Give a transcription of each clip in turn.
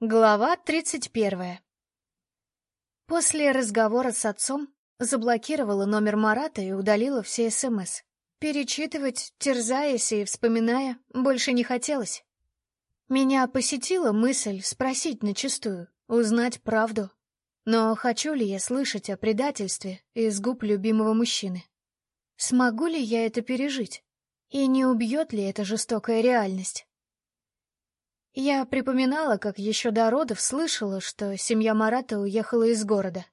Глава тридцать первая. После разговора с отцом заблокировала номер Марата и удалила все СМС. Перечитывать, терзаясь и вспоминая, больше не хотелось. Меня посетила мысль спросить начистую, узнать правду. Но хочу ли я слышать о предательстве из губ любимого мужчины? Смогу ли я это пережить? И не убьет ли эта жестокая реальность? Я припоминала, как еще до родов слышала, что семья Марата уехала из города.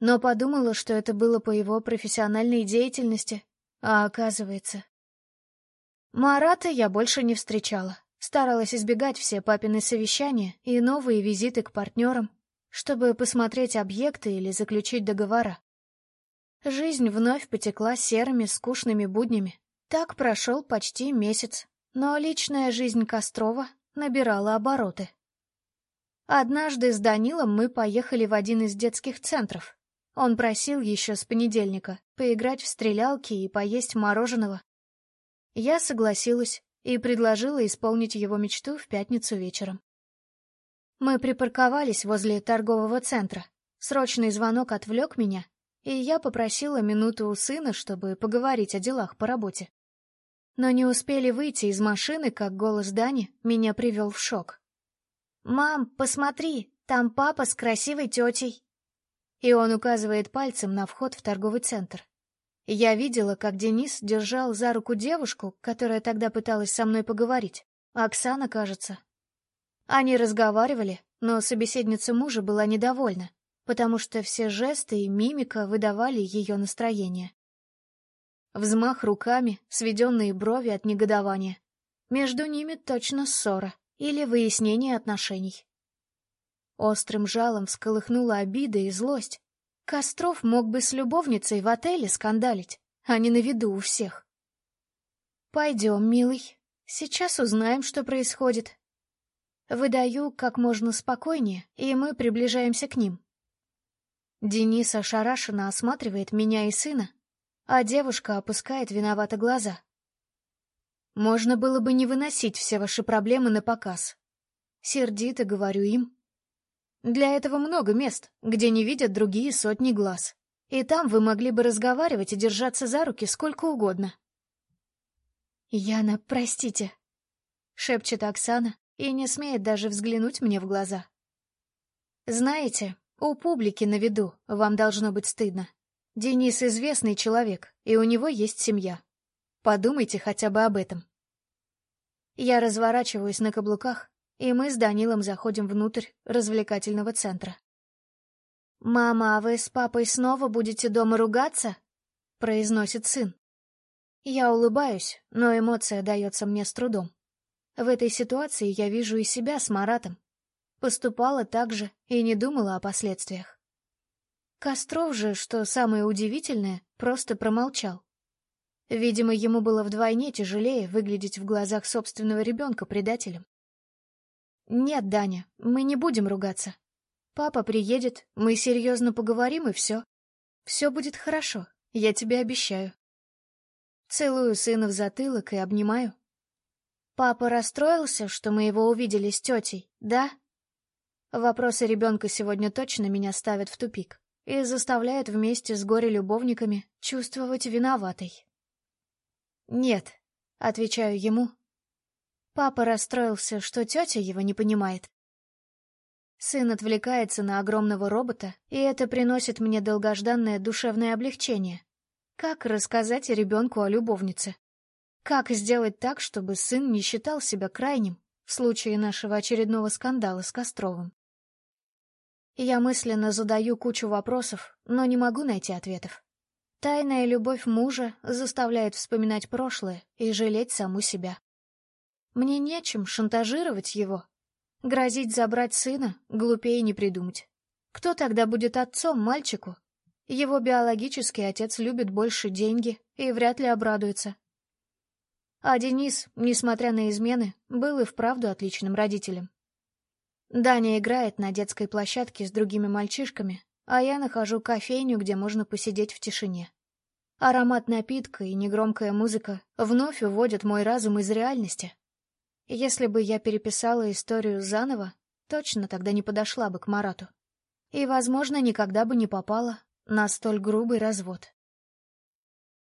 Но подумала, что это было по его профессиональной деятельности, а оказывается... Марата я больше не встречала. Старалась избегать все папины совещания и новые визиты к партнерам, чтобы посмотреть объекты или заключить договора. Жизнь вновь потекла серыми, скучными буднями. Так прошел почти месяц, но личная жизнь Кострова набирала обороты. Однажды с Данилом мы поехали в один из детских центров. Он просил еще с понедельника поиграть в стрелялки и поесть мороженого. Я согласилась и предложила исполнить его мечту в пятницу вечером. Мы припарковались возле торгового центра. Срочный звонок отвлек меня, и я попросила минуту у сына, чтобы поговорить о делах по работе. Но не успели выйти из машины, как голос Дани меня привел в шок. «Мам, посмотри, там папа с красивой тетей!» И он указывает пальцем на вход в торговый центр. Я видела, как Денис держал за руку девушку, которая тогда пыталась со мной поговорить. Оксана, кажется. Они разговаривали, но собеседница мужа была недовольна, потому что все жесты и мимика выдавали ее настроение. Взмах руками, сведенные брови от негодования. Между ними точно ссора или выяснение отношений. Острым жалом всколыхнула обида и злость. Костров мог бы с любовницей в отеле скандалить, а не на виду у всех. «Пойдем, милый, сейчас узнаем, что происходит». Выдаю как можно спокойнее, и мы приближаемся к ним. Денис ошарашенно осматривает меня и сына, а девушка опускает виновато глаза. Можно было бы не выносить все ваши проблемы на показ. Сердито говорю им. Для этого много мест, где не видят другие сотни глаз. И там вы могли бы разговаривать и держаться за руки сколько угодно. «Яна, простите», — шепчет Оксана и не смеет даже взглянуть мне в глаза. «Знаете, у публики на виду вам должно быть стыдно. Денис известный человек, и у него есть семья. Подумайте хотя бы об этом. Я разворачиваюсь на каблуках, и мы с Данилом заходим внутрь развлекательного центра. «Мама, а вы с папой снова будете дома ругаться?» — произносит сын. Я улыбаюсь, но эмоция дается мне с трудом. В этой ситуации я вижу и себя с Маратом. Поступала так же и не думала о последствиях. Костров же, что самое удивительное, просто промолчал. Видимо, ему было вдвойне тяжелее выглядеть в глазах собственного ребенка предателем. «Нет, Даня, мы не будем ругаться. Папа приедет, мы серьезно поговорим и все. Все будет хорошо, я тебе обещаю». Целую сына в затылок и обнимаю. «Папа расстроился, что мы его увидели с тетей, да?» Вопросы ребенка сегодня точно меня ставят в тупик и заставляет вместе с горе-любовниками чувствовать виноватой. «Нет», — отвечаю ему. Папа расстроился, что тетя его не понимает. Сын отвлекается на огромного робота, и это приносит мне долгожданное душевное облегчение. Как рассказать ребенку о любовнице? Как сделать так, чтобы сын не считал себя крайним в случае нашего очередного скандала с Костровым? Я мысленно задаю кучу вопросов, но не могу найти ответов. Тайная любовь мужа заставляет вспоминать прошлое и жалеть саму себя. Мне нечем шантажировать его. Грозить забрать сына глупее не придумать. Кто тогда будет отцом мальчику? Его биологический отец любит больше деньги и вряд ли обрадуется. А Денис, несмотря на измены, был и вправду отличным родителем. Даня играет на детской площадке с другими мальчишками, а я нахожу кофейню, где можно посидеть в тишине. Аромат напитка и негромкая музыка вновь уводят мой разум из реальности. Если бы я переписала историю заново, точно тогда не подошла бы к Марату. И, возможно, никогда бы не попала на столь грубый развод.